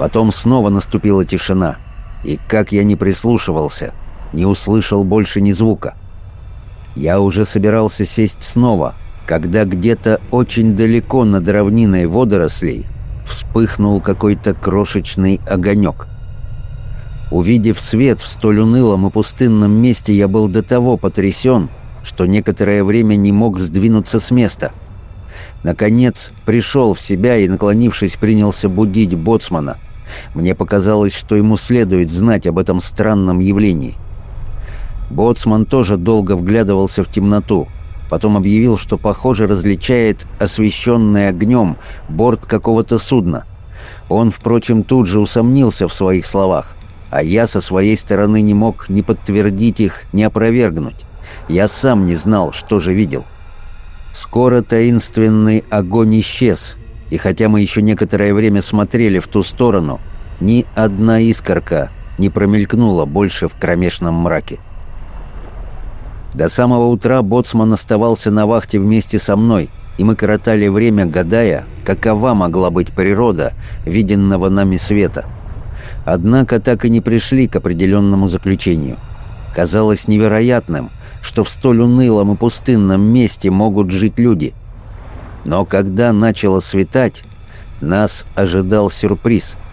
Потом снова наступила тишина, и как я не прислушивался, не услышал больше ни звука. Я уже собирался сесть снова — когда где-то очень далеко над равниной водорослей вспыхнул какой-то крошечный огонек. Увидев свет в столь унылом и пустынном месте, я был до того потрясен, что некоторое время не мог сдвинуться с места. Наконец, пришел в себя и, наклонившись, принялся будить боцмана. Мне показалось, что ему следует знать об этом странном явлении. Боцман тоже долго вглядывался в темноту — Потом объявил, что, похоже, различает освещенный огнем борт какого-то судна. Он, впрочем, тут же усомнился в своих словах, а я со своей стороны не мог ни подтвердить их, ни опровергнуть. Я сам не знал, что же видел. Скоро таинственный огонь исчез, и хотя мы еще некоторое время смотрели в ту сторону, ни одна искорка не промелькнула больше в кромешном мраке. До самого утра боцман оставался на вахте вместе со мной, и мы коротали время, гадая, какова могла быть природа виденного нами света. Однако так и не пришли к определенному заключению. Казалось невероятным, что в столь унылом и пустынном месте могут жить люди. Но когда начало светать, нас ожидал сюрприз –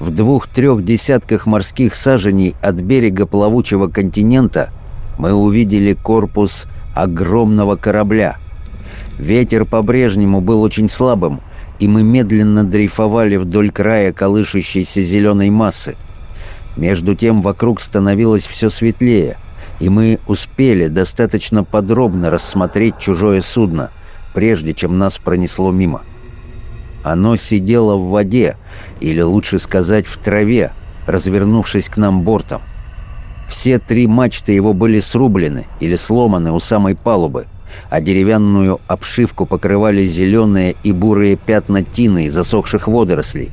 в двух-трех десятках морских саженей от берега плавучего континента мы увидели корпус огромного корабля. Ветер по-прежнему был очень слабым, и мы медленно дрейфовали вдоль края колышущейся зеленой массы. Между тем вокруг становилось все светлее, и мы успели достаточно подробно рассмотреть чужое судно, прежде чем нас пронесло мимо. Оно сидело в воде, или лучше сказать в траве, развернувшись к нам бортом. Все три мачты его были срублены или сломаны у самой палубы, а деревянную обшивку покрывали зеленые и бурые пятна тины и засохших водорослей.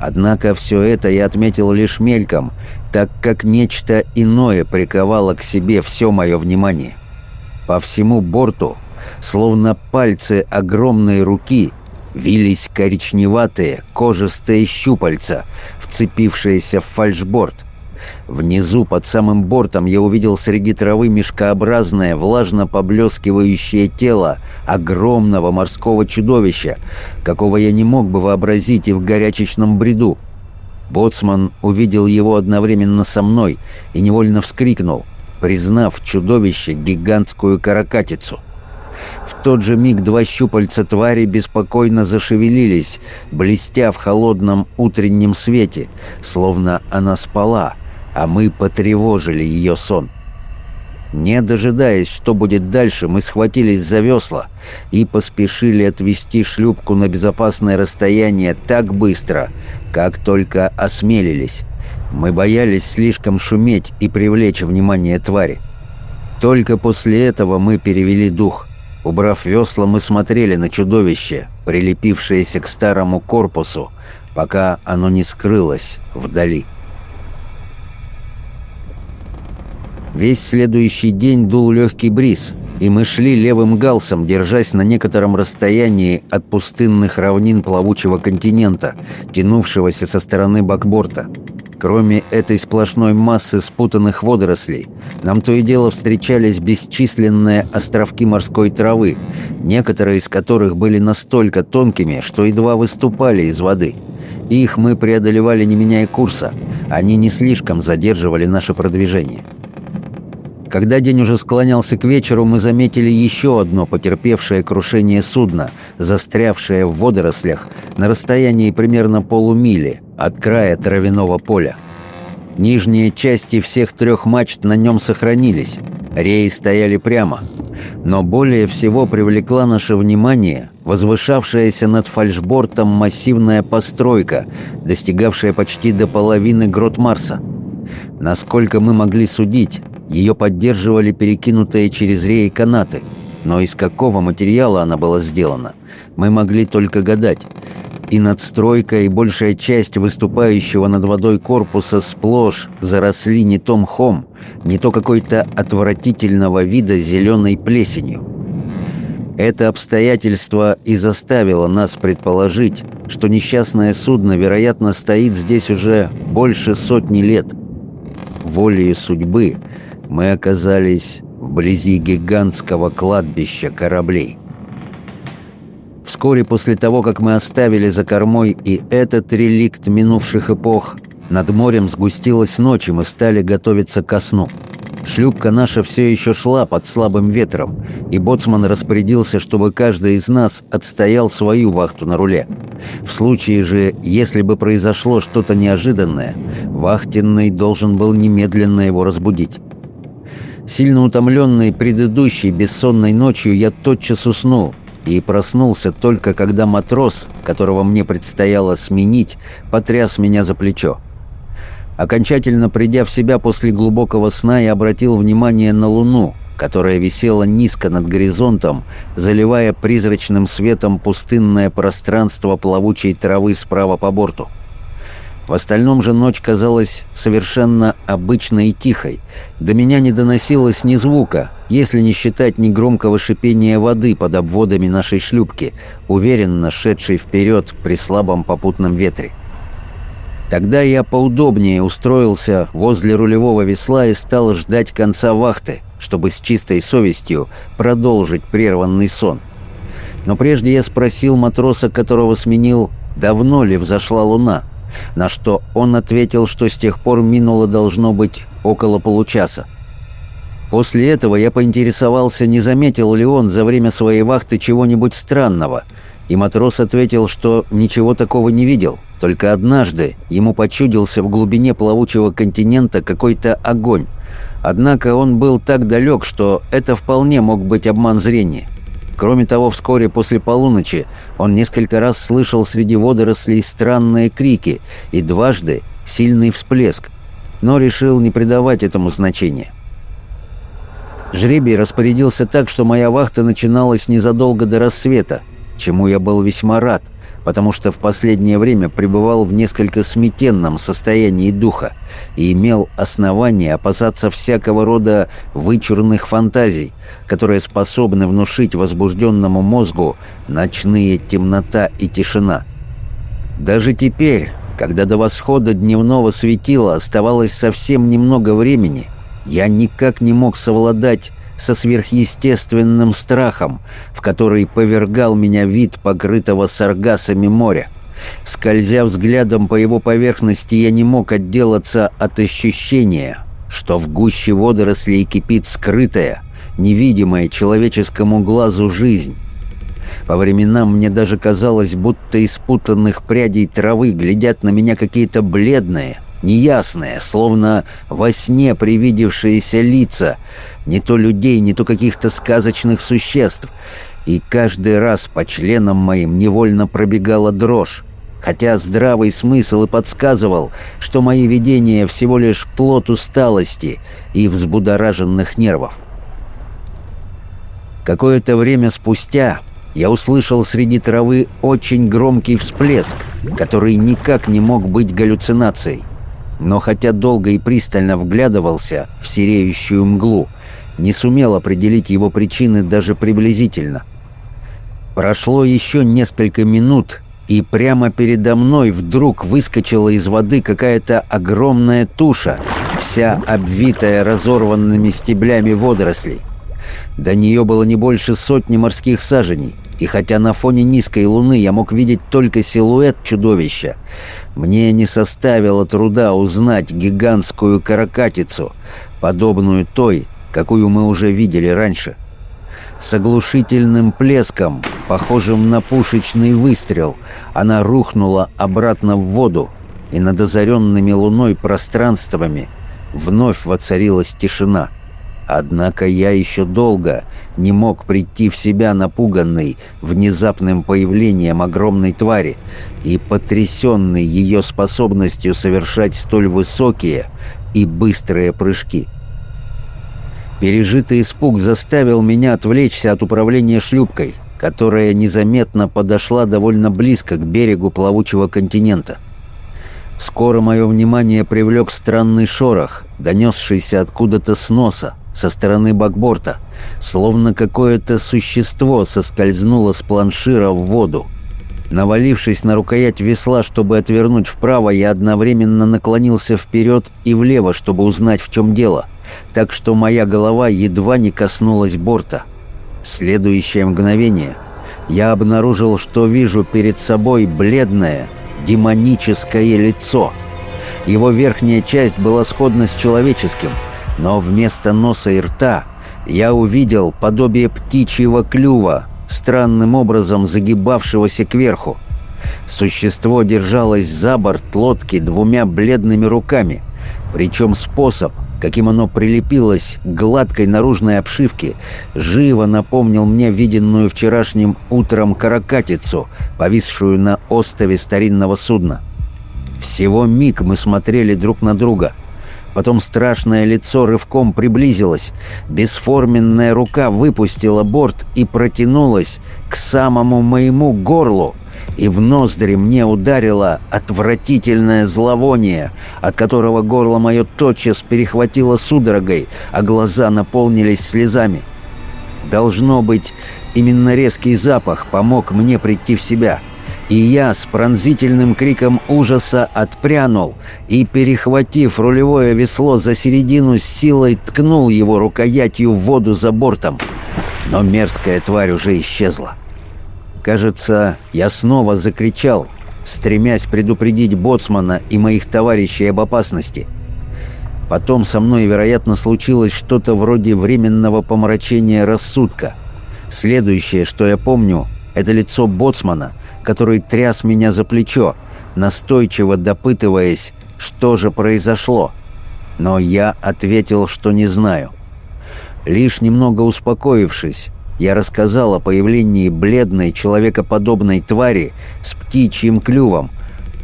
Однако все это я отметил лишь мельком, так как нечто иное приковало к себе все мое внимание. По всему борту, словно пальцы огромной руки, вились коричневатые, кожистые щупальца, вцепившиеся в фальшборд – Внизу, под самым бортом, я увидел среди травы мешкообразное, влажно поблескивающее тело огромного морского чудовища, какого я не мог бы вообразить и в горячечном бреду. Боцман увидел его одновременно со мной и невольно вскрикнул, признав чудовище гигантскую каракатицу. В тот же миг два щупальца твари беспокойно зашевелились, блестя в холодном утреннем свете, словно она спала — а мы потревожили ее сон. Не дожидаясь, что будет дальше, мы схватились за весла и поспешили отвести шлюпку на безопасное расстояние так быстро, как только осмелились. Мы боялись слишком шуметь и привлечь внимание твари. Только после этого мы перевели дух. Убрав весла, мы смотрели на чудовище, прилепившееся к старому корпусу, пока оно не скрылось вдали. Весь следующий день дул легкий бриз, и мы шли левым галсом, держась на некотором расстоянии от пустынных равнин плавучего континента, тянувшегося со стороны бакборта. Кроме этой сплошной массы спутанных водорослей, нам то и дело встречались бесчисленные островки морской травы, некоторые из которых были настолько тонкими, что едва выступали из воды. Их мы преодолевали, не меняя курса. Они не слишком задерживали наше продвижение. Когда день уже склонялся к вечеру, мы заметили еще одно потерпевшее крушение судна, застрявшее в водорослях на расстоянии примерно полумили от края травяного поля. Нижние части всех трех мачт на нем сохранились, реи стояли прямо. Но более всего привлекла наше внимание возвышавшаяся над фальшбортом массивная постройка, достигавшая почти до половины грот Марса. Насколько мы могли судить, ее поддерживали перекинутые через реи канаты, но из какого материала она была сделана, мы могли только гадать. И надстройка, и большая часть выступающего над водой корпуса сплошь заросли не то мхом, не то какой-то отвратительного вида зеленой плесенью. Это обстоятельство и заставило нас предположить, что несчастное судно, вероятно, стоит здесь уже больше сотни лет. Волею судьбы – мы оказались вблизи гигантского кладбища кораблей. Вскоре после того, как мы оставили за кормой и этот реликт минувших эпох, над морем сгустилась ночь, и мы стали готовиться ко сну. Шлюпка наша все еще шла под слабым ветром, и боцман распорядился, чтобы каждый из нас отстоял свою вахту на руле. В случае же, если бы произошло что-то неожиданное, вахтенный должен был немедленно его разбудить. Сильно утомленный предыдущей бессонной ночью, я тотчас уснул и проснулся только когда матрос, которого мне предстояло сменить, потряс меня за плечо. Окончательно придя в себя после глубокого сна, я обратил внимание на луну, которая висела низко над горизонтом, заливая призрачным светом пустынное пространство плавучей травы справа по борту. В остальном же ночь казалась совершенно обычной и тихой. До меня не доносилось ни звука, если не считать негромкого шипения воды под обводами нашей шлюпки, уверенно шедшей вперед при слабом попутном ветре. Тогда я поудобнее устроился возле рулевого весла и стал ждать конца вахты, чтобы с чистой совестью продолжить прерванный сон. Но прежде я спросил матроса, которого сменил, давно ли взошла луна – на что он ответил, что с тех пор минуло должно быть около получаса. После этого я поинтересовался, не заметил ли он за время своей вахты чего-нибудь странного, и матрос ответил, что ничего такого не видел, только однажды ему почудился в глубине плавучего континента какой-то огонь. Однако он был так далек, что это вполне мог быть обман зрения. Кроме того, вскоре после полуночи он несколько раз слышал среди водорослей странные крики и дважды сильный всплеск, но решил не придавать этому значения. Жребий распорядился так, что моя вахта начиналась незадолго до рассвета, чему я был весьма рад – потому что в последнее время пребывал в несколько сметенном состоянии духа и имел основание опасаться всякого рода вычурных фантазий, которые способны внушить возбужденному мозгу ночные темнота и тишина. Даже теперь, когда до восхода дневного светила оставалось совсем немного времени, я никак не мог совладать со сверхъестественным страхом, в который повергал меня вид покрытого саргасами моря. Скользя взглядом по его поверхности, я не мог отделаться от ощущения, что в гуще водорослей кипит скрытая, невидимая человеческому глазу жизнь. По временам мне даже казалось, будто из путанных прядей травы глядят на меня какие-то бледные, неясные, словно во сне привидевшиеся лица, не то людей, не то каких-то сказочных существ. И каждый раз по членам моим невольно пробегала дрожь, хотя здравый смысл и подсказывал, что мои видения всего лишь плод усталости и взбудораженных нервов. Какое-то время спустя я услышал среди травы очень громкий всплеск, который никак не мог быть галлюцинацией но хотя долго и пристально вглядывался в сереющую мглу, не сумел определить его причины даже приблизительно. Прошло еще несколько минут, и прямо передо мной вдруг выскочила из воды какая-то огромная туша, вся обвитая разорванными стеблями водорослей. До нее было не больше сотни морских саженей и хотя на фоне низкой луны я мог видеть только силуэт чудовища, мне не составило труда узнать гигантскую каракатицу, подобную той, какую мы уже видели раньше. С оглушительным плеском, похожим на пушечный выстрел, она рухнула обратно в воду, и над озаренными луной пространствами вновь воцарилась тишина. Однако я еще долго не мог прийти в себя напуганный внезапным появлением огромной твари и потрясенный ее способностью совершать столь высокие и быстрые прыжки. Пережитый испуг заставил меня отвлечься от управления шлюпкой, которая незаметно подошла довольно близко к берегу плавучего континента. Скоро мое внимание привлек странный шорох, донесшийся откуда-то с носа, со стороны бакборта, словно какое-то существо соскользнуло с планшира в воду. Навалившись на рукоять весла, чтобы отвернуть вправо, я одновременно наклонился вперед и влево, чтобы узнать, в чем дело, так что моя голова едва не коснулась борта. Следующее мгновение я обнаружил, что вижу перед собой бледное, демоническое лицо. Его верхняя часть была сходна с человеческим – но вместо носа и рта я увидел подобие птичьего клюва, странным образом загибавшегося кверху. Существо держалось за борт лодки двумя бледными руками, причем способ, каким оно прилепилось к гладкой наружной обшивке, живо напомнил мне виденную вчерашним утром каракатицу, повисшую на остове старинного судна. Всего миг мы смотрели друг на друга — Потом страшное лицо рывком приблизилось. Бесформенная рука выпустила борт и протянулась к самому моему горлу. И в ноздри мне ударило отвратительное зловоние, от которого горло мое тотчас перехватило судорогой, а глаза наполнились слезами. Должно быть, именно резкий запах помог мне прийти в себя — и я с пронзительным криком ужаса отпрянул и, перехватив рулевое весло за середину, с силой ткнул его рукоятью в воду за бортом. Но мерзкая тварь уже исчезла. Кажется, я снова закричал, стремясь предупредить боцмана и моих товарищей об опасности. Потом со мной, вероятно, случилось что-то вроде временного помрачения рассудка. Следующее, что я помню, это лицо боцмана — который тряс меня за плечо, настойчиво допытываясь, что же произошло. Но я ответил, что не знаю. Лишь немного успокоившись, я рассказал о появлении бледной человекоподобной твари с птичьим клювом,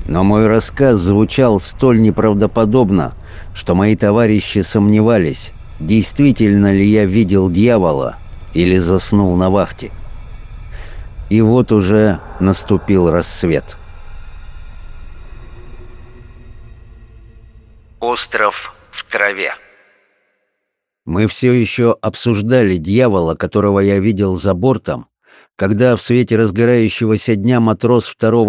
но мой рассказ звучал столь неправдоподобно, что мои товарищи сомневались, действительно ли я видел дьявола или заснул на вахте. И вот уже наступил рассвет. Остров в траве. Мы все еще обсуждали дьявола, которого я видел за бортом, когда в свете разгорающегося дня матрос второго